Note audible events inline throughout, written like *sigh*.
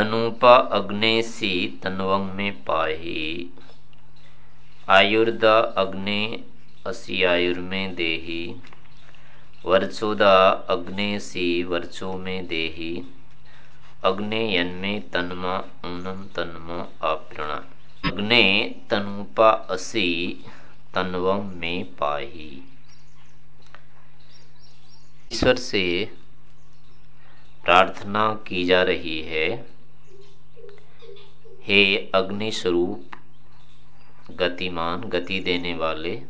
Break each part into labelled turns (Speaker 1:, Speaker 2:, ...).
Speaker 1: तनुपा अग्नेसी तनवंग में पाही। आयुर्दा अग्ने असी आयुर्में देही। वर्चोदा अग्नेसी वर्चो में देही। अग्ने में तन्मा ऊनम तन्म आपृणा अग्ने तनुपा असी तनवम में पाही। ईश्वर से प्रार्थना की जा रही है। हे अग्नि स्वरूप गतिमान, गति देने वाले,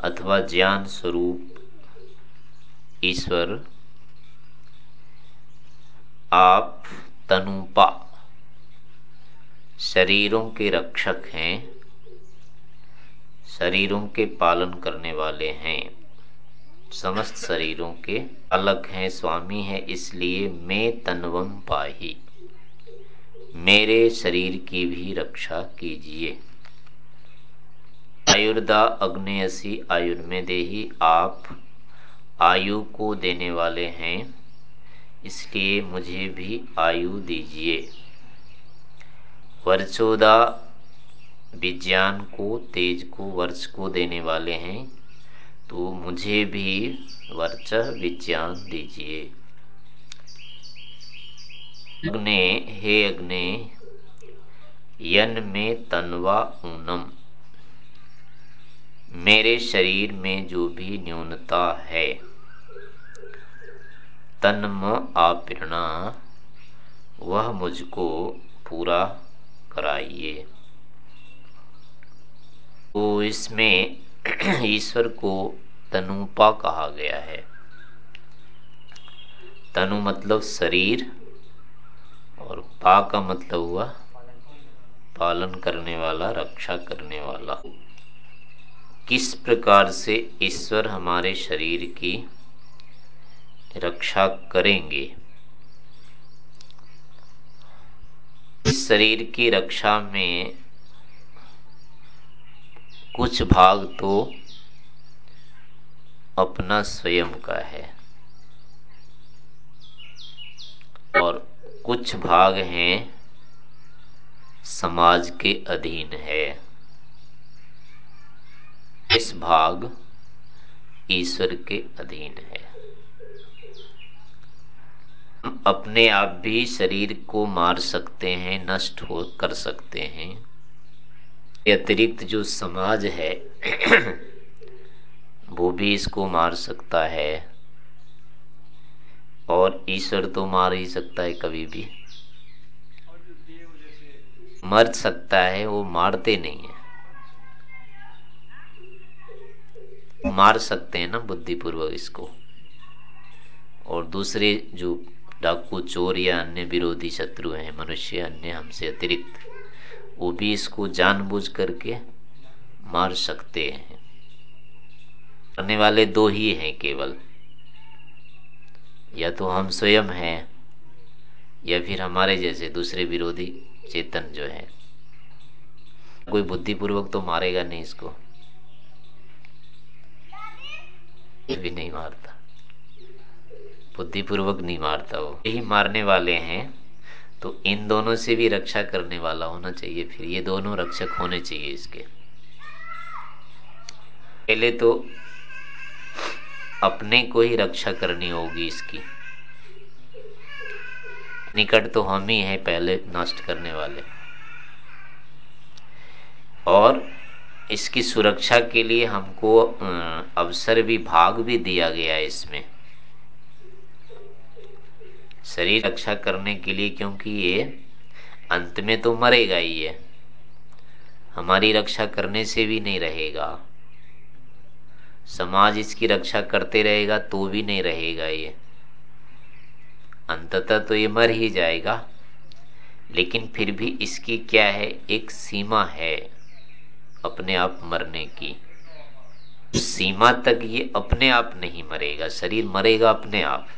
Speaker 1: अथवा ज्ञान स्वरूप, ईश्वर, आप तनुपा, शरीरों के रक्षक हैं, शरीरों के पालन करने वाले हैं, समस्त शरीरों के अलग हैं, स्वामी हैं, इसलिए मैं तनवम पाही मेरे शरीर की भी रक्षा कीजिए। आयुर्दा अग्नेयसी आयुर्मे देही आप आयु को देने वाले हैं, इसलिए मुझे भी आयु दीजिए। वर्चोदा विज्ञान को, तेज को, वर्ष को देने वाले हैं तो मुझे भी वर्च विज्ञान दीजिए। अग्ने, हे अग्ने, यन में तनवा ऊनम। मेरे शरीर में जो भी न्यूनता है, तन्म आपृणा वह मुझको पूरा कराइए। तो इसमें *clears throat* ईश्वर को तनुपा कहा गया है। तनु मतलब शरीर और पा का मतलब हुआ पालन करने वाला, रक्षा करने वाला। किस प्रकार से ईश्वर हमारे शरीर की रक्षा करेंगे? इस शरीर की रक्षा में कुछ भाग तो अपना स्वयं का है। और कुछ भाग हैं, समाज के अधीन है। इस भाग ईश्वर के अधीन है। अपने आप भी शरीर को मार सकते हैं, नष्ट हो, कर सकते हैं। अतिरिक्त जो समाज है, *clears throat* वो भी इसको मार सकता है। और ईश्वर तो मार ही सकता है कभी भी। मर सकता है, वो मारते नहीं है। मार सकते हैं ना बुद्धिपूर्वक इसको। और दूसरे जो डाकू, चोर या अन्य विरोधी शत्रु हैं, मनुष्य अन्य हमसे अतिरिक्त, वो भी इसको जानबूझ करके मार सकते हैं। करने वाले दो ही हैं केवल। या तो हम स्वयं हैं, या फिर हमारे जैसे दूसरे विरोधी चेतन जो है। कोई बुद्धिपूर्वक तो मारेगा नहीं इसको। भी नहीं मारता। बुद्धिपूर्वक नहीं मारता वो। यही मारने वाले हैं तो इन दोनों से भी रक्षा करने वाला होना चाहिए फिर। ये दोनों रक्षक होने चाहिए इसके। पहले तो अपने को ही रक्षा करनी होगी इसकी। निकट तो हम ही हैं पहले नष्ट करने वाले। और इसकी सुरक्षा के लिए हमको अवसर भी, भाग भी दिया गया है इसमें। शरीर रक्षा करने के लिए क्योंकि ये अंत में तो मरेगा ही ये हमारी रक्षा करने से भी नहीं रहेगा। समाज इसकी रक्षा करते रहेगा तो भी नहीं रहेगा ये। अंततः तो ये मर ही जाएगा। लेकिन फिर भी इसकी क्या है? एक सीमा है अपने आप मरने की। सीमा तक ये अपने आप नहीं मरेगा, शरीर मरेगा अपने आप।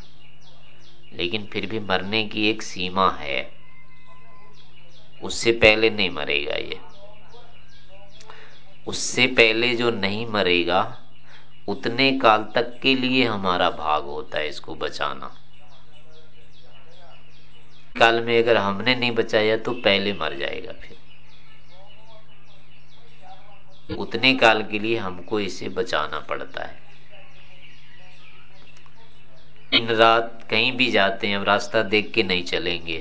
Speaker 1: लेकिन फिर भी मरने की एक सीमा है। उससे पहले नहीं मरेगा ये। उससे पहले जो नहीं मरेगा उतने काल तक के लिए हमारा भाग होता है इसको बचाना। काल में अगर हमने नहीं बचाया तो पहले मर जाएगा फिर। उतने काल के लिए हमको इसे बचाना पड़ता है। दिन रात कहीं भी जाते हैं रास्ता देख के नहीं चलेंगे।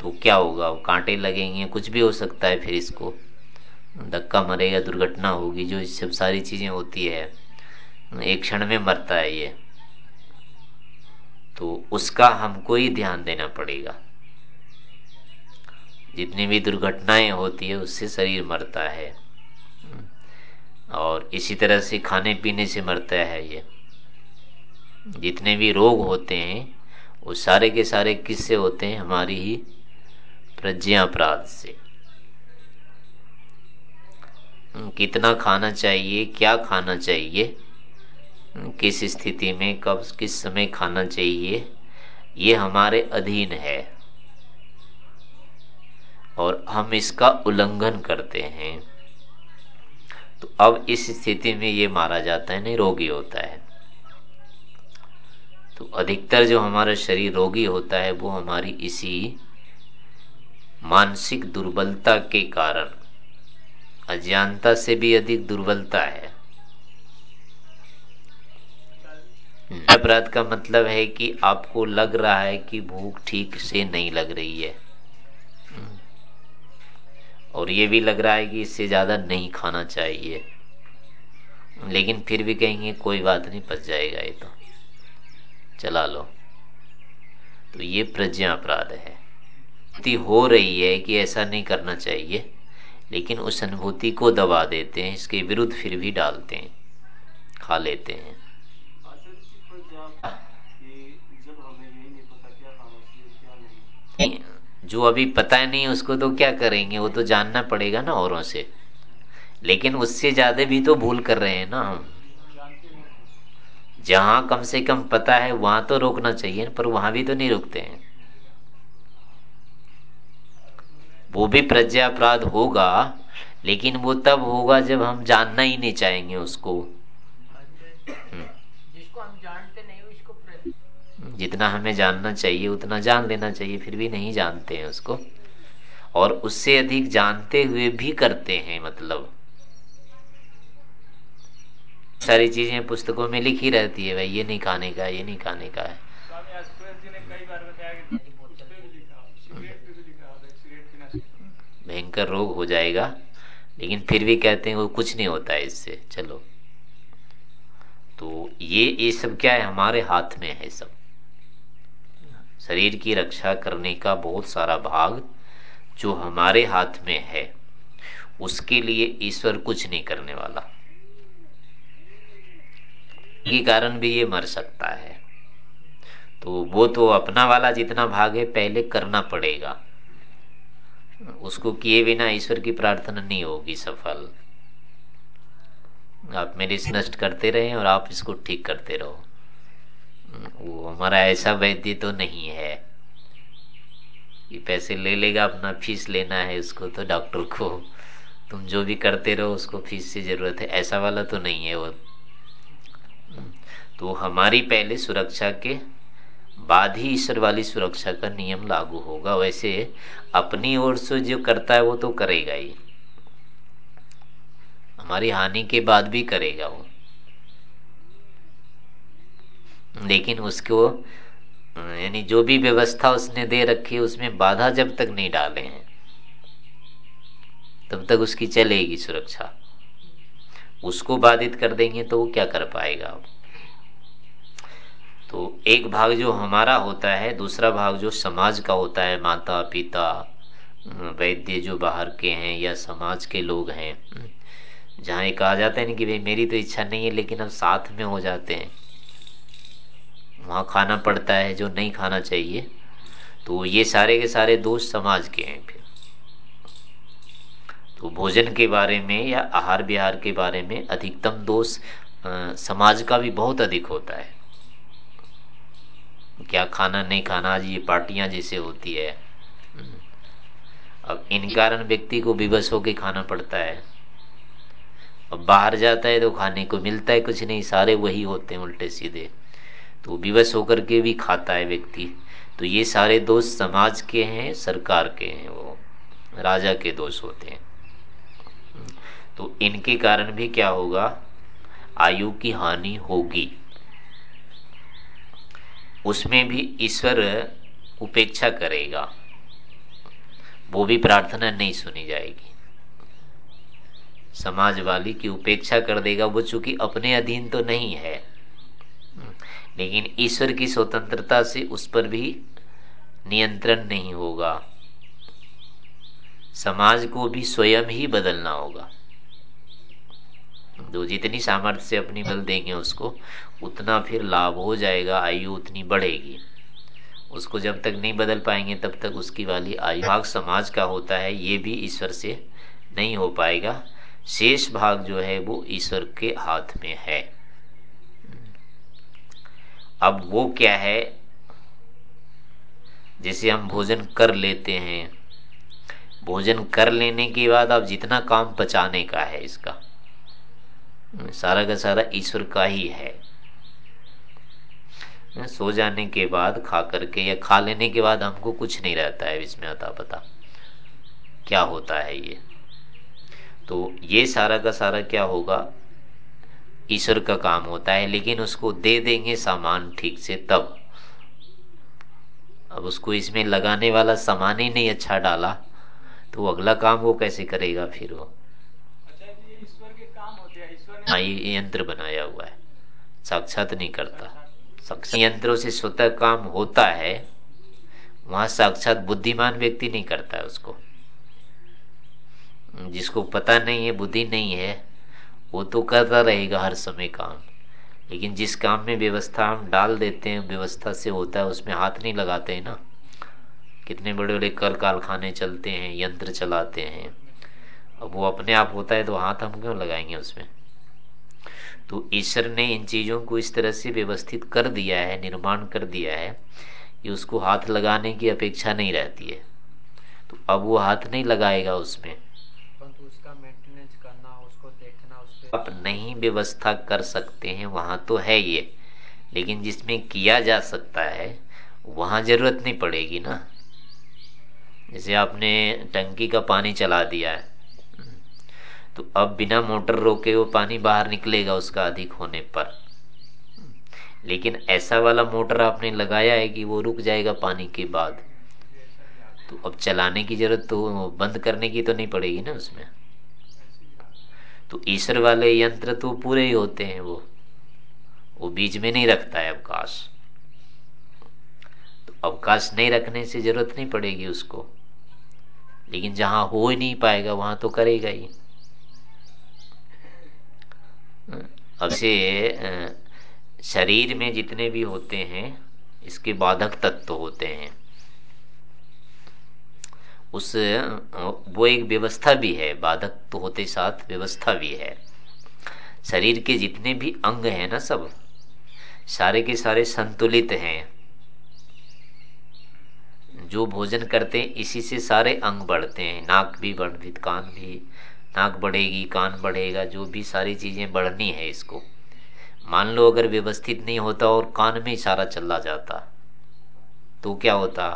Speaker 1: तो क्या होगा? कांटे लगेंगे, कुछ भी हो सकता है फिर इसको। धक्का मरेगा दुर्घटना होगी, जो सब सारी चीज़ें होती है, एक क्षण में मरता है ये। तो उसका हमको ही ध्यान देना पड़ेगा। जितनी भी दुर्घटनाएँ होती है, उससे शरीर मरता है। और इसी तरह से खाने पीने से मरता है ये। जितने भी रोग होते हैं, वो सारे के सारे किससे होते हैं? हमारी ही प्रज्ञा अपराध से। कितना खाना चाहिए, क्या खाना चाहिए किस स्थिति में, कब, किस समय खाना चाहिए, ये हमारे अधीन है। और हम इसका उल्लंघन करते हैं। तो अब इस स्थिति में ये मारा जाता है, नहीं, रोगी होता है। तो अधिकतर जो हमारा शरीर रोगी होता है, वो हमारी इसी मानसिक दुर्बलता के कारण अज्ञानता से भी अधिक दुर्बलता है। अपराध का मतलब है कि आपको लग रहा है कि भूख ठीक से नहीं लग रही है। और ये भी लग रहा है कि इससे ज़्यादा नहीं खाना चाहिए। लेकिन फिर भी कहेंगे, कोई बात नहीं, पच जाएगा ये तो। चला लो। तो ये प्रज्ञा अपराध है हो रही है कि ऐसा नहीं करना चाहिए। लेकिन उस अनुभूति को दबा देते हैं, इसके विरुद्ध फिर भी डालते हैं, खा लेते हैं। जो अभी पता है नहीं उसको तो क्या करेंगे? वो तो जानना पड़ेगा ना औरों से। लेकिन उससे ज़्यादा भी तो भूल कर रहे हैं ना हम। जहाँ कम से कम पता है, वहाँ तो रोकना चाहिए पर वहाँ भी तो नहीं रुकते हैं। वो भी प्रज्ञा अपराध होगा लेकिन वो तब होगा जब हम जानना ही नहीं चाहेंगे उसको। जिसको हम जानते नहीं उसको जितना हमें जानना चाहिए उतना जान लेना चाहिए फिर भी नहीं जानते हैं उसको। और उससे अधिक जानते हुए भी करते हैं मतलब। सारी चीज़ें पुस्तकों में लिखी रहती है भाई ये नहीं खाने का ये नहीं खाने का है। भयंकर रोग हो जाएगा। लेकिन फिर भी कहते हैं वो कुछ नहीं होता है इससे। चलो। तो ये ये सब क्या है? हमारे हाथ में है सब। शरीर की रक्षा करने का बहुत सारा भाग जो हमारे हाथ में है, उसके लिए ईश्वर कुछ नहीं करने वाला। के कारण भी ये मर सकता है। तो वो तो अपना वाला जितना भाग है, पहले करना पड़ेगा। उसको किए बिना ईश्वर की प्रार्थना नहीं होगी सफल। आप मेरे नष्ट करते रहे और आप इसको ठीक करते रहो। वो हमारा ऐसा वैद्य तो नहीं है कि पैसे ले लेगा, अपना फ़ीस लेना है उसको तो डॉक्टर को। तुम जो भी करते रहो, उसको फ़ीस से ज़रूरत है। ऐसा वाला तो नहीं है वो। तो हमारी पहले सुरक्षा के बाद ही ईश्वर वाली सुरक्षा का नियम लागू होगा। वैसे अपनी ओर से जो करता है वो तो करेगा ही। हमारी हानि के बाद भी करेगा वो। लेकिन उसको, यानी जो भी व्यवस्था उसने दे रखी है, उसमें बाधा जब तक नहीं डाले हैं, तब तक उसकी चलेगी सुरक्षा। उसको बाधित कर देंगे तो वो क्या कर पाएगा? तो एक भाग जो हमारा होता है, दूसरा भाग जो समाज का होता है माता पिता वैद्य जो बाहर के हैं या समाज के लोग हैं जहाँ ये कहा जाता है ना कि भाई मेरी तो इच्छा नहीं है, लेकिन हम साथ में हो जाते हैं। वहाँ खाना पड़ता है जो नहीं खाना चाहिए तो ये सारे के सारे दोष समाज के हैं फिर। तो भोजन के बारे में या आहार विहार के बारे में अधिकतम दोष समाज का भी बहुत अधिक होता है। क्या खाना नहीं खाना, आज ये पार्टियाँ जैसे होती है। अब इन कारण व्यक्ति को विवश होके खाना पड़ता है। अब बाहर जाता है तो खाने को मिलता है, कुछ नहीं, सारे वही होते हैं उल्टे सीधे। तो विवश होकर के भी खाता है व्यक्ति। तो ये सारे दोष समाज के हैं, सरकार के हैं, वो राजा के दोष होते हैं। तो इनके कारण भी क्या होगा? आयु की हानि होगी। उसमें भी ईश्वर उपेक्षा करेगा। वो भी प्रार्थना नहीं सुनी जाएगी। समाज वाली की उपेक्षा कर देगा वो, चूँकि अपने अधीन तो नहीं है। लेकिन ईश्वर की स्वतंत्रता से उस पर भी नियंत्रण नहीं होगा। समाज को भी स्वयं ही बदलना होगा। जो जितनी सामर्थ्य से अपनी बल देंगे उसको उतना फिर लाभ हो जाएगा, आयु उतनी बढ़ेगी। उसको जब तक नहीं बदल पाएँगे, तब तक उसकी वाली आयु भाग समाज का होता है, ये भी ईश्वर से नहीं हो पाएगा। शेष भाग जो है, वो ईश्वर के हाथ में है। अब वो क्या है? जैसे हम भोजन कर लेते हैं। भोजन कर लेने के बाद अब जितना काम पचाने का है इसका, सारा का सारा ईश्वर का ही है। सो जाने के बाद खा करके या खा लेने के बाद हमको कुछ नहीं रहता है इसमें अता पता। क्या होता है ये? तो ये सारा का सारा क्या होगा? ईश्वर का काम होता है लेकिन उसको दे देंगे सामान ठीक से तब। अब उसको इसमें लगाने वाला सामान ही नहीं अच्छा डाला तो अगला काम वो कैसे करेगा फिर वो? हाँ ये यंत्र बनाया हुआ है। साक्षात नहीं करता। यंत्रों से स्वतः काम होता है, वहाँ साक्षात बुद्धिमान व्यक्ति नहीं करता उसको। जिसको पता नहीं है, बुद्धि नहीं है, वो तो करता रहेगा हर समय काम। लेकिन जिस काम में व्यवस्था हम डाल देते हैं, व्यवस्था से होता है, उसमें हाथ नहीं लगाते हैं ना। कितने बड़े बड़े कल कारखाने चलते हैं, यंत्र चलाते हैं। अब वो अपने आप होता है तो हाथ हम क्यों लगाएँगे उसमें? तो ईश्वर ने इन चीज़ों को इस तरह से व्यवस्थित कर दिया है निर्माण कर दिया है कि उसको हाथ लगाने की अपेक्षा नहीं रहती है। तो अब वो हाथ नहीं लगाएगा उसमें। उसका मेंटेनेंस करना उसको देखना उस आप नहीं व्यवस्था कर सकते हैं वहाँ तो है ये। लेकिन जिसमें किया जा सकता है वहाँ ज़रूरत नहीं पड़ेगी ना। जैसे आपने टंकी का पानी चला दिया है तो अब बिना मोटर रोके वो पानी बाहर निकलेगा उसका अधिक होने पर। लेकिन ऐसा वाला मोटर आपने लगाया है कि वो रुक जाएगा पानी के बाद। तो अब चलाने की ज़रूरत तो बंद करने की तो नहीं पड़ेगी ना उसमें। तो ईश्वर वाले यंत्र तो पूरे ही होते हैं वो। वो बीच में नहीं रखता है अवकाश। तो अवकाश नहीं रखने से ज़रूरत नहीं पड़ेगी उसको। लेकिन जहाँ हो ही नहीं पाएगा, वहाँ तो करेगा ही। अब से शरीर में जितने भी होते हैं, इसके बाधक तत्व होते हैं। उस वो एक व्यवस्था भी है, बाधक तो होते साथ व्यवस्था भी है। शरीर के जितने भी अंग हैं ना सब, सारे के सारे संतुलित हैं। जो भोजन करते हैं, इसी से सारे अंग बढ़ते हैं, नाक भी बढ़ती कान भी नाक बढ़ेगी, कान बढ़ेगा, जो भी सारी चीज़ें बढ़नी है इसको। मान लो अगर व्यवस्थित नहीं होता और कान में सारा चला जाता तो क्या होता?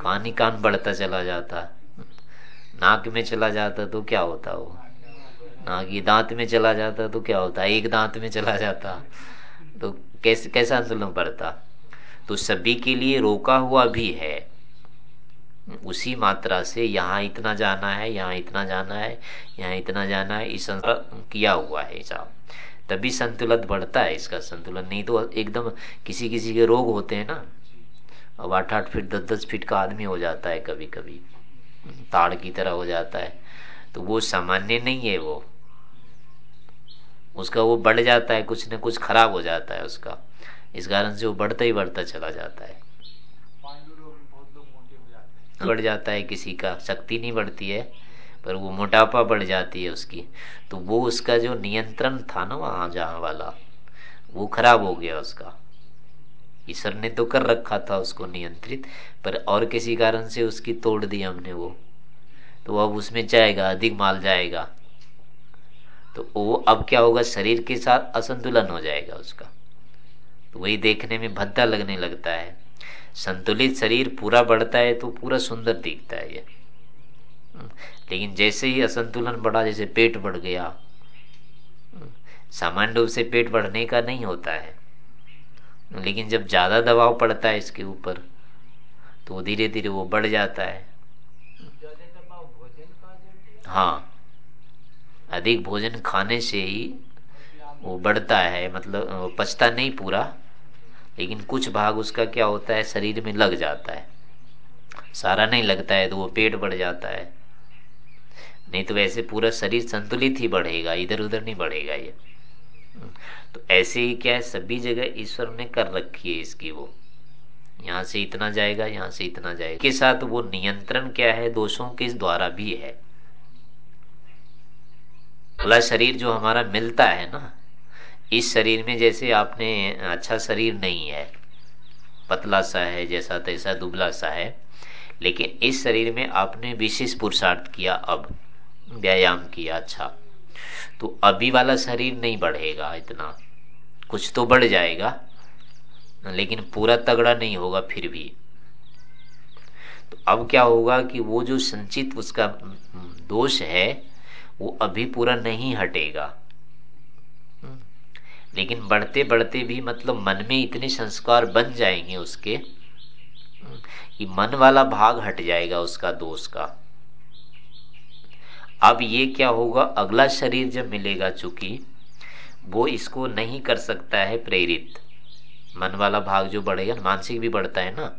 Speaker 1: कान ही कान बढ़ता चला जाता। नाक में चला जाता तो क्या होता वो? नाक ही दांत में चला जाता तो क्या होता? एक दांत में चला जाता। तो कैसे, कैसा आंदोलन पड़ता तो सभी के लिए रोका हुआ भी है। उसी मात्रा से यहाँ इतना जाना है, यहाँ इतना जाना है, यहाँ इतना जाना है, इस किया हुआ है हिसाब तभी संतुलन बढ़ता है इसका संतुलन। नहीं तो एकदम किसी किसी के रोग होते हैं ना। अब आठ आठ फीट दस दस फीट का आदमी हो जाता है कभी कभी ताड़ की तरह हो जाता है। तो वो सामान्य नहीं है वो। उसका वो बढ़ जाता है, कुछ न कुछ खराब हो जाता है उसका। इस कारण से वो बढ़ता ही बढ़ता चला जाता है। बढ़ जाता है किसी का, शक्ति नहीं बढ़ती है, पर वो मोटापा बढ़ जाती है उसकी। तो वो उसका जो नियंत्रण था ना वहाँ जहाँ वाला, वो खराब हो गया उसका। ईश्वर ने तो कर रखा था उसको नियंत्रित, पर और किसी कारण से उसकी तोड़ दी हमने वो। तो अब उसमें जाएगा, अधिक माल जाएगा। तो वो अब क्या होगा, शरीर के साथ असंतुलन हो जाएगा उसका। तो वही देखने में भद्दा लगने लगता है। संतुलित शरीर पूरा बढ़ता है तो पूरा सुंदर दिखता है ये। लेकिन जैसे ही असंतुलन बढ़ा, जैसे पेट बढ़ गया, सामान्य रूप से पेट बढ़ने का नहीं होता है। लेकिन जब ज़्यादा दबाव पड़ता है इसके ऊपर तो धीरे धीरे वो बढ़ जाता है। हाँ अधिक भोजन खाने से ही वो बढ़ता है मतलब पचता नहीं पूरा। लेकिन कुछ भाग उसका क्या होता है? शरीर में लग जाता है। सारा नहीं लगता है तो वो पेट बढ़ जाता है। नहीं तो वैसे पूरा शरीर संतुलित ही बढ़ेगा इधर उधर नहीं बढ़ेगा ये। तो ऐसे ही क्या है? सभी जगह ईश्वर ने कर रखी है इसकी वो। यहाँ से इतना जाएगा, यहाँ से इतना जाएगा। के साथ वो नियंत्रण क्या है? दोषों के द्वारा भी है। अगला शरीर जो हमारा मिलता है ना इस शरीर में जैसे आपने अच्छा शरीर नहीं है, पतला सा है, जैसा तैसा दुबला सा है, लेकिन इस शरीर में आपने विशेष पुरुषार्थ किया, अब व्यायाम किया अच्छा। तो अभी वाला शरीर नहीं बढ़ेगा इतना। कुछ तो बढ़ जाएगा, लेकिन पूरा तगड़ा नहीं होगा फिर भी। तो अब क्या होगा कि वो जो संचित उसका दोष है, वो अभी पूरा नहीं हटेगा। लेकिन बढ़ते बढ़ते भी मतलब मन में इतने संस्कार बन जाएँगे उसके, कि मन वाला भाग हट जाएगा उसका दोष का। अब ये क्या होगा? अगला शरीर जब मिलेगा चूँकि, वो इसको नहीं कर सकता है प्रेरित। मन वाला भाग जो बढ़ेगा मानसिक भी बढ़ता है ना।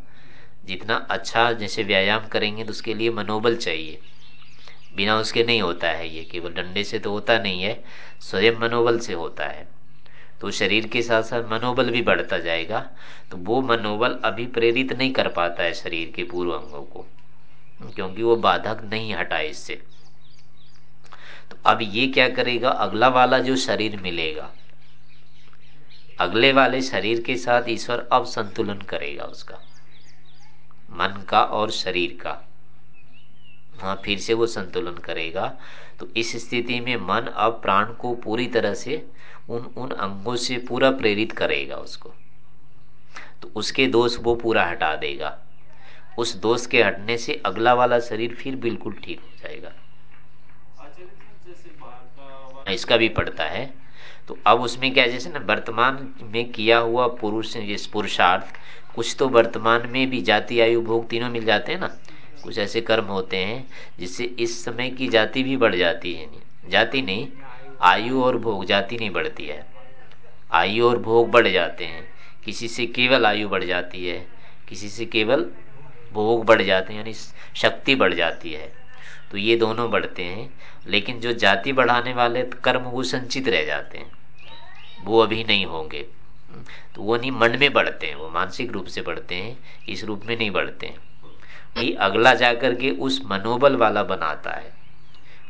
Speaker 1: जितना अच्छा जैसे व्यायाम करेंगे तो उसके लिए मनोबल चाहिए। बिना उसके नहीं होता है ये, केवल डंडे से तो होता नहीं है, स्वयं मनोबल से होता है। तो शरीर के साथ साथ मनोबल भी बढ़ता जाएगा तो वो मनोबल अभी प्रेरित नहीं कर पाता है शरीर के पूर्व अंगों को, क्योंकि वो बाधक नहीं हटा इससे। तो अब ये क्या करेगा? अगला वाला जो शरीर मिलेगा, अगले वाले शरीर के साथ ईश्वर अब संतुलन करेगा उसका, मन का और शरीर का। हाँ फिर से वो संतुलन करेगा। तो इस स्थिति में मन अब प्राण को पूरी तरह से उन उन अंगों से पूरा प्रेरित करेगा उसको। तो उसके दोष वो पूरा हटा देगा। उस दोष के हटने से अगला वाला शरीर फिर बिल्कुल ठीक हो जाएगा। इसका भी पड़ता है। तो अब उसमें क्या, जैसे ना वर्तमान में किया हुआ पुरुष पुरुषार्थ, कुछ तो वर्तमान में भी जाति, आयु, भोग तीनों मिल जाते हैं ना। कुछ ऐसे कर्म होते हैं जिससे इस समय की जाति भी बढ़ जाती है। जाति नहीं, आयु और भोग, जाति नहीं बढ़ती है। आयु और भोग बढ़ जाते हैं। किसी से केवल आयु बढ़ जाती है, किसी से केवल भोग बढ़ जाते हैं, यानी शक्ति बढ़ जाती है। तो ये दोनों बढ़ते हैं, लेकिन जो जाति बढ़ाने वाले कर्म वो संचित रह जाते हैं। वो अभी नहीं होंगे। तो वो नहीं, मन में बढ़ते हैं, वो मानसिक रूप से बढ़ते हैं, इस रूप में नहीं बढ़ते हैं। ये अगला जाकर के उस मनोबल वाला बनाता है।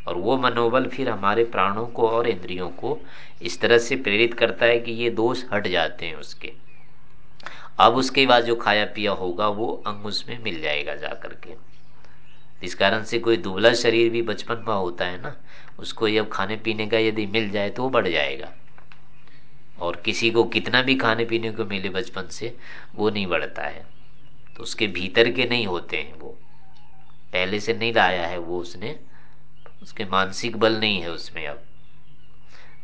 Speaker 1: और वो मनोबल फिर हमारे प्राणों को और इंद्रियों को इस तरह से प्रेरित करता है कि ये दोष हट जाते हैं उसके। अब उसके बाद जो खाया पिया होगा, वो अंग उसमें मिल जाएगा जाकर के। इस कारण से कोई दुबला शरीर भी बचपन में होता है ना, उसको जब खाने पीने का यदि मिल जाए तो वो बढ़ जाएगा। और किसी को कितना भी खाने पीने को मिले बचपन से, वो नहीं बढ़ता है। तो उसके भीतर के नहीं होते हैं वो। पहले से नहीं लाया है वो उसने। उसके मानसिक बल नहीं है उसमें अब।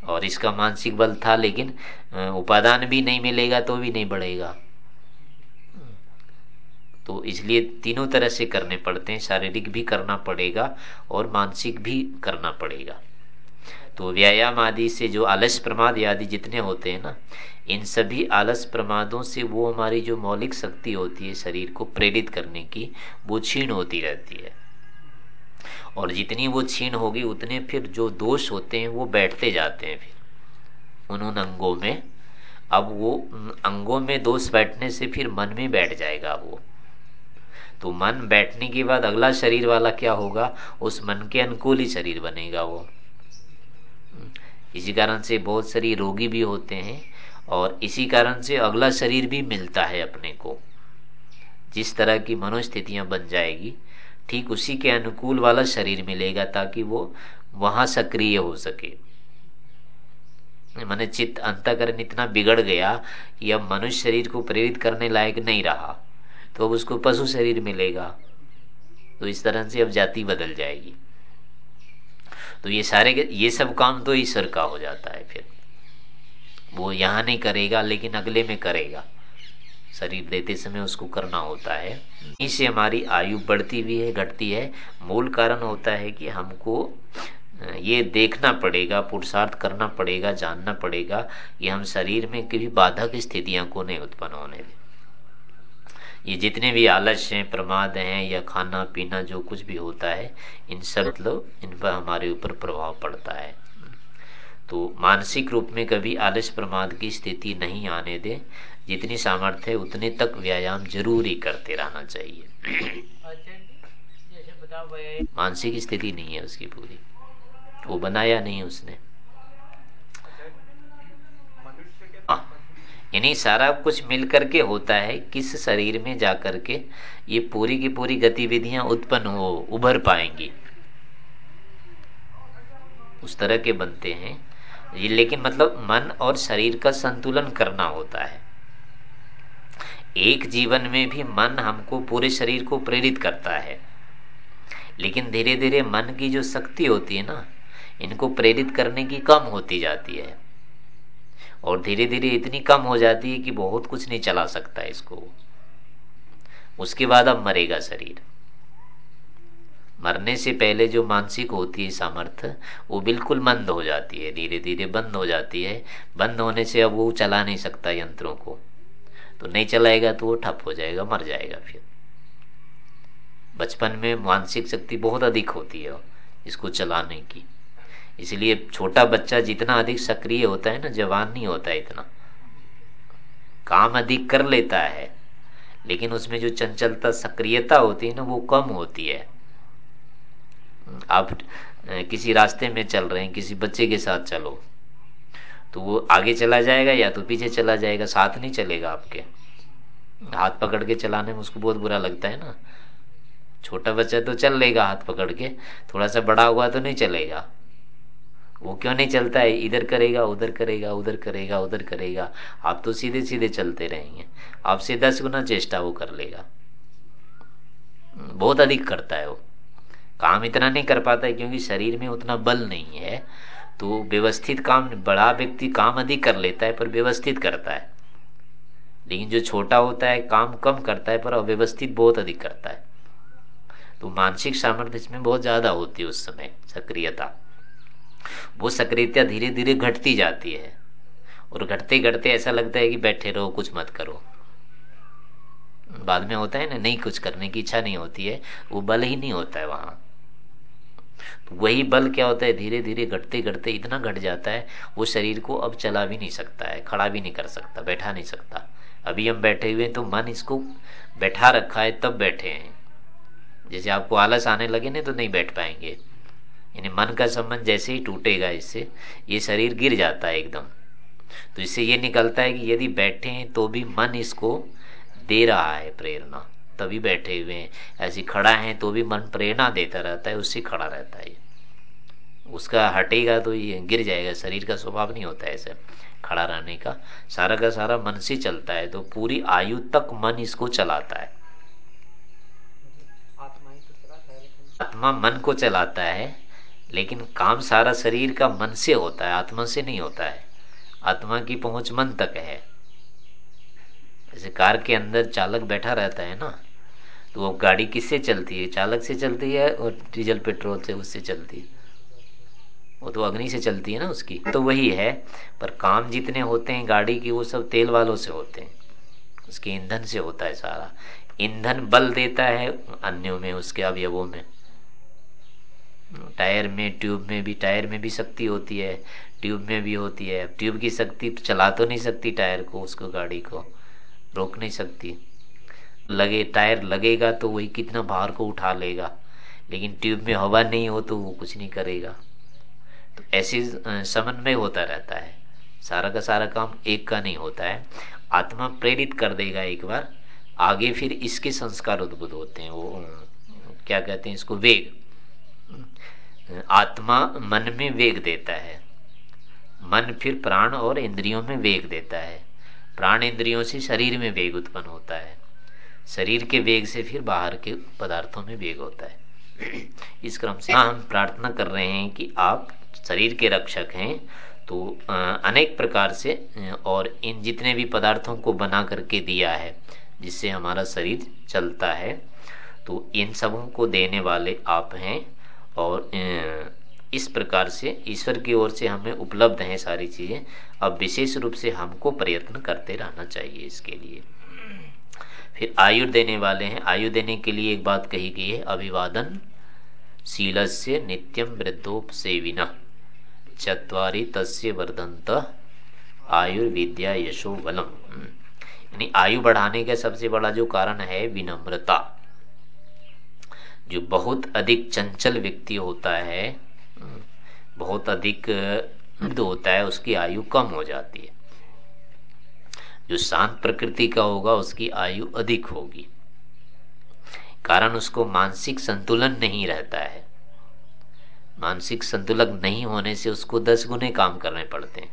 Speaker 1: और इसका मानसिक बल था, लेकिन उपादान भी नहीं मिलेगा तो भी नहीं बढ़ेगा। तो इसलिए तीनों तरह से करने पड़ते हैं। शारीरिक भी करना पड़ेगा और मानसिक भी करना पड़ेगा। तो व्यायाम आदि से जो आलस प्रमाद आदि जितने होते हैं ना, इन सभी आलस प्रमादों से वो हमारी जो मौलिक शक्ति होती है शरीर को प्रेरित करने की, वो क्षीण होती रहती है। और जितनी वो छीन होगी, उतने फिर जो दोष होते हैं, वो बैठते जाते हैं फिर। उन उन अंगों में, अब वो अंगों में दोष बैठने से फिर मन में बैठ जाएगा वो। तो मन बैठने के बाद अगला शरीर वाला क्या होगा? उस मन के अनुकूल ही शरीर बनेगा वो। इसी कारण से बहुत सारी रोगी भी होते हैं और इसी कारण से अगला शरीर भी मिलता है अपने को। जिस तरह की मनोस्थितियाँ बन जाएगी, ठीक उसी के अनुकूल वाला शरीर मिलेगा ताकि वो वहाँ सक्रिय हो सके। मैंने चित्त अंतकरण इतना बिगड़ गया कि अब मनुष्य शरीर को प्रेरित करने लायक नहीं रहा तो अब उसको पशु शरीर मिलेगा। तो इस तरह से अब जाति बदल जाएगी। तो ये सारे ये सब काम तो ईश्वर का हो जाता है फिर। वो यहाँ नहीं करेगा, लेकिन अगले में करेगा। शरीर देते समय उसको करना होता है। इससे हमारी आयु बढ़ती भी है, घटती है। मूल कारण होता है कि हमको ये देखना पड़ेगा, पुरुषार्थ करना पड़ेगा, जानना पड़ेगा कि हम शरीर में कभी बाधक स्थितियाँ को नहीं उत्पन्न होने दें। ये जितने भी आलस्य हैं प्रमाद हैं या खाना पीना जो कुछ भी होता है इन सब मतलब इन पर हमारे ऊपर प्रभाव पड़ता है। तो मानसिक रूप में कभी आलस्य प्रमाद की स्थिति नहीं आने दे। जितनी सामर्थ्य है उतने तक व्यायाम ज़रूरी करते रहना चाहिए। मानसिक स्थिति नहीं है उसकी पूरी। वो बनाया नहीं उसने। यानी सारा कुछ मिल करके होता है, किस शरीर में जाकर के ये पूरी की पूरी गतिविधियाँ उत्पन्न हो, उभर पाएँगी। उस तरह के बनते हैं। ये लेकिन मतलब मन और शरीर का संतुलन करना होता है। एक जीवन में भी मन हमको पूरे शरीर को प्रेरित करता है। लेकिन धीरे धीरे मन की जो शक्ति होती है ना, इनको प्रेरित करने की कम होती जाती है। और धीरे धीरे इतनी कम हो जाती है कि बहुत कुछ नहीं चला सकता इसको। उसके बाद अब मरेगा शरीर। मरने से पहले जो मानसिक होती है सामर्थ्य, वो बिल्कुल बंद हो जाती है धीरे धीरे बंद हो जाती है। बंद होने से अब वो चला नहीं सकता यंत्रों को। तो नहीं चलाएगा तो वो ठप हो जाएगा, मर जाएगा फिर। बचपन में मानसिक शक्ति बहुत अधिक होती है इसको चलाने की। इसलिए छोटा बच्चा जितना अधिक सक्रिय होता है ना, जवान नहीं होता इतना। काम अधिक कर लेता है, लेकिन उसमें जो चंचलता, सक्रियता होती है ना, वो कम होती है। आप किसी रास्ते में चल रहे हैं, किसी बच्चे के साथ चलो तो वो आगे चला जाएगा या तो पीछे चला जाएगा, साथ नहीं चलेगा आपके। हाथ पकड़ के चलाने में उसको बहुत बुरा लगता है ना। छोटा बच्चा तो चल लेगा हाथ पकड़ के, थोड़ा सा बड़ा हुआ तो नहीं चलेगा। वो क्यों नहीं चलता है? इधर करेगा, उधर करेगा उधर करेगा उधर करेगा। आप तो सीधे सीधे चलते रहेंगे आपसे दस गुना चेष्टा वो कर लेगा। बहुत अधिक करता है वो। काम इतना नहीं कर पाता है क्योंकि शरीर में उतना बल नहीं है। तो व्यवस्थित काम, बड़ा व्यक्ति काम अधिक कर लेता है पर व्यवस्थित करता है। लेकिन जो छोटा होता है, काम कम करता है पर अव्यवस्थित बहुत अधिक करता है। तो मानसिक सामर्थ्य इसमें बहुत ज़्यादा होती है उस समय सक्रियता। वो सक्रियता धीरे धीरे घटती जाती है। और घटते घटते ऐसा लगता है कि बैठे रहो, कुछ मत करो। बाद में होता है ना, नहीं कुछ करने की इच्छा नहीं होती है, वो बल ही नहीं होता है वहाँ। तो वही बल क्या होता है, धीरे धीरे घटते घटते इतना घट जाता है, वो शरीर को अब चला भी नहीं सकता है, खड़ा भी नहीं कर सकता, बैठा नहीं सकता। अभी हम बैठे हुए हैं तो मन इसको बैठा रखा है, तब बैठे हैं। जैसे आपको आलस आने लगे ना तो नहीं बैठ पाएँगे। यानी मन का संबंध जैसे ही टूटेगा इससे ये शरीर गिर जाता है एकदम। तो इससे ये निकलता है कि यदि बैठे हैं तो भी मन इसको दे रहा है प्रेरणा। तभी बैठे हुए हैं। ऐसे खड़ा है तो भी मन प्रेरणा देता रहता है उससे खड़ा रहता है। उसका हटेगा तो ये गिर जाएगा शरीर का स्वभाव नहीं होता है ऐसा खड़ा रहने का। सारा का सारा मन से चलता है तो पूरी आयु तक मन इसको चलाता है। आत्मा मन को चलाता है। लेकिन काम सारा शरीर का मन से होता है, आत्मा से नहीं होता है। आत्मा की पहुँच मन तक है। जैसे कार के अंदर चालक बैठा रहता है ना तो वो गाड़ी किससे चलती है? चालक से चलती है और डीजल, पेट्रोल से उससे चलती है। वो तो अग्नि से चलती है ना उसकी। तो वही है, पर काम जितने होते हैं गाड़ी की, वो सब तेल वालों से होते हैं। उसके ईंधन से होता है सारा। ईंधन बल देता है अन्यों में, उसके अवयवों में। टायर में, ट्यूब में भी, टायर में भी शक्ति होती है, ट्यूब में भी होती है। ट्यूब की शक्ति तो चला तो नहीं सकती टायर को, उसको गाड़ी को, रोक नहीं सकती। लगे, टायर लगेगा तो वही कितना भार को उठा लेगा। लेकिन ट्यूब में हवा नहीं हो तो वो कुछ नहीं करेगा। तो ऐसे समन्वय होता रहता है। सारा का सारा काम एक का नहीं होता है। आत्मा प्रेरित कर देगा एक बार, आगे फिर इसके संस्कार उद्भुत होते हैं। वो क्या कहते हैं इसको? वेग। आत्मा मन में वेग देता है। मन फिर प्राण और इंद्रियों में वेग देता है। प्राण इंद्रियों से शरीर में वेग उत्पन्न होता है। शरीर के वेग से फिर बाहर के पदार्थों में वेग होता है। इस क्रम से हम प्रार्थना कर रहे हैं कि आप शरीर के रक्षक हैं तो अनेक प्रकार से और इन जितने भी पदार्थों को बना करके दिया है, जिससे हमारा शरीर चलता है तो इन सबों को देने वाले आप हैं। और इस प्रकार से, ईश्वर की ओर से हमें उपलब्ध हैं सारी चीज़ें, अब विशेष रूप से हमको प्रयत्न करते रहना चाहिए इसके लिए। फिर आयु देने वाले हैं। आयु देने के लिए एक बात कही गई है, अभिवादन शील से नित्यम वृद्धोपसेविना चतवारी तस्य वर्धंत आयुर्विद्या यशो बलम यानी आयु बढ़ाने का सबसे बड़ा जो कारण है विनम्रता। जो बहुत अधिक चंचल व्यक्ति होता है, बहुत अधिक होता है, उसकी आयु कम हो जाती है। जो शांत प्रकृति का होगा, उसकी आयु अधिक होगी। कारण उसको मानसिक संतुलन नहीं रहता है। मानसिक संतुलन नहीं होने से उसको दस गुने काम करने पड़ते हैं।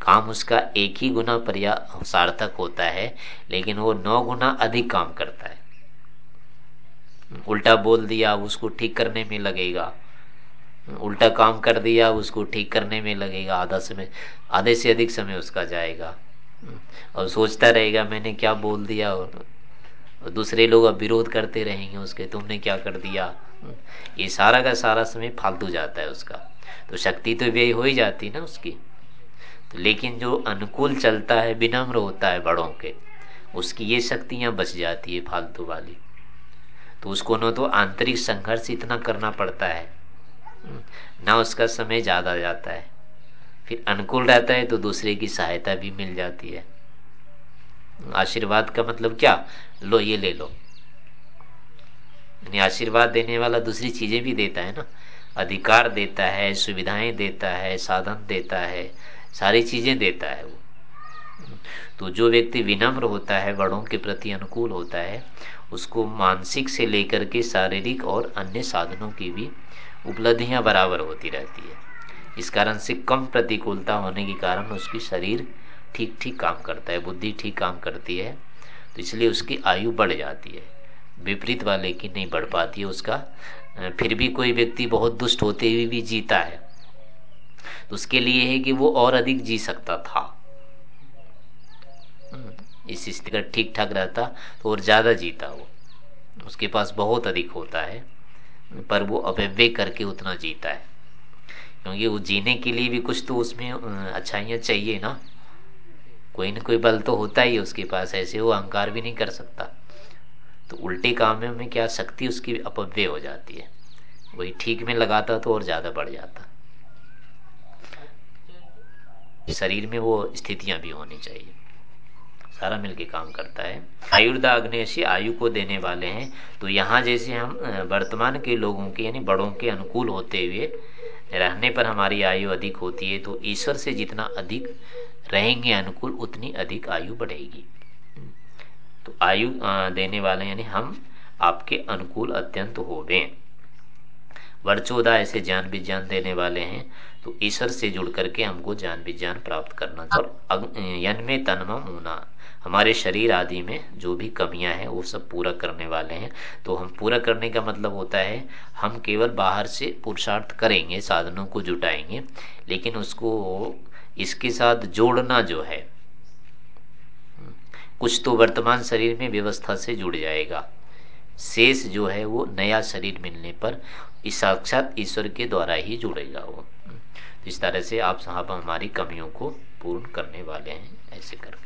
Speaker 1: काम उसका एक ही गुना पर्या सार्थक होता है, लेकिन वो नौ गुना अधिक काम करता है। उल्टा बोल दिया, उसको ठीक करने में लगेगा। उल्टा काम कर दिया, उसको ठीक करने में लगेगा। आधा समय, आधे से अधिक समय उसका जाएगा। और सोचता रहेगा, मैंने क्या बोल दिया? और दूसरे लोग अब विरोध करते रहेंगे उसके, तुमने क्या कर दिया? ये सारा का सारा समय फालतू जाता है उसका। तो शक्ति तो व्यय हो ही जाती ना उसकी। तो लेकिन जो अनुकूल चलता है, विनम्र होता है बड़ों के, उसकी ये शक्तियाँ बच जाती है फालतू वाली। तो उसको न तो आंतरिक संघर्ष इतना करना पड़ता है। ना उसका समय ज़्यादा जाता है। फिर अनुकूल रहता है तो दूसरे की सहायता भी मिल जाती है। आशीर्वाद का मतलब क्या? लो, ये ले लो। यानी आशीर्वाद देने वाला दूसरी चीज़ें भी देता है ना। अधिकार देता है, सुविधाएँ देता है, साधन देता है, सारी चीज़ें देता है वो। तो जो व्यक्ति विनम्र होता है बड़ों के प्रति अनुकूल होता है उसको मानसिक से लेकर के शारीरिक और अन्य साधनों की भी उपलब्धियाँ बराबर होती रहती है। इस कारण से कम प्रतिकूलता होने के कारण उसकी शरीर ठीक ठीक काम करता है बुद्धि ठीक काम करती है तो इसलिए उसकी आयु बढ़ जाती है। विपरीत वाले की नहीं बढ़ पाती है उसका फिर भी कोई व्यक्ति बहुत दुष्ट होते हुए भी जीता है। तो उसके लिए है कि वो और अधिक जी सकता था। हम्म, इस स्थिति का ठीक ठाक रहता तो और ज़्यादा जीता वो। उसके पास बहुत अधिक होता है, पर वो अव्यव्य करके उतना जीता है। क्योंकि वो जीने के लिए भी कुछ तो उसमें अच्छाइयाँ चाहिए ना। कोई ना कोई बल तो होता ही उसके पास, ऐसे वो अहंकार भी नहीं कर सकता। तो उल्टे काम में क्या शक्ति उसकी अपव्य हो जाती है। वही ठीक में लगाता तो और ज़्यादा बढ़ जाता। शरीर में वो स्थितियाँ भी होनी चाहिए। सारा मिलके काम करता है। आयुर्दा अग्नेशी आयु को देने वाले हैं। तो यहाँ जैसे हम वर्तमान के लोगों के, यानी बड़ों के अनुकूल होते हुए रहने पर हमारी आयु अधिक होती है तो ईश्वर से जितना अधिक रहेंगे अनुकूल, उतनी अधिक आयु बढ़ेगी। तो आयु देने वाले, यानी हम आपके अनुकूल अत्यंत हो गए। वर्चोदा ऐसे ज्ञान विज्ञान देने वाले हैं तो ईश्वर से जुड़ करके हमको ज्ञान विज्ञान प्राप्त करना। यन में तनमा ऊना। हमारे शरीर आदि में जो भी कमियाँ हैं, वो सब पूरा करने वाले हैं। तो हम पूरा करने का मतलब होता है, हम केवल बाहर से पुरुषार्थ करेंगे, साधनों को जुटाएँगे, लेकिन उसको इसके साथ जोड़ना जो है, कुछ तो वर्तमान शरीर में व्यवस्था से जुड़ जाएगा। शेष जो है वो नया शरीर मिलने पर इस साक्षात ईश्वर के द्वारा ही जुड़ेगा वो। इस तरह से आप साहब हमारी कमियों को पूर्ण करने वाले हैं, ऐसे करके।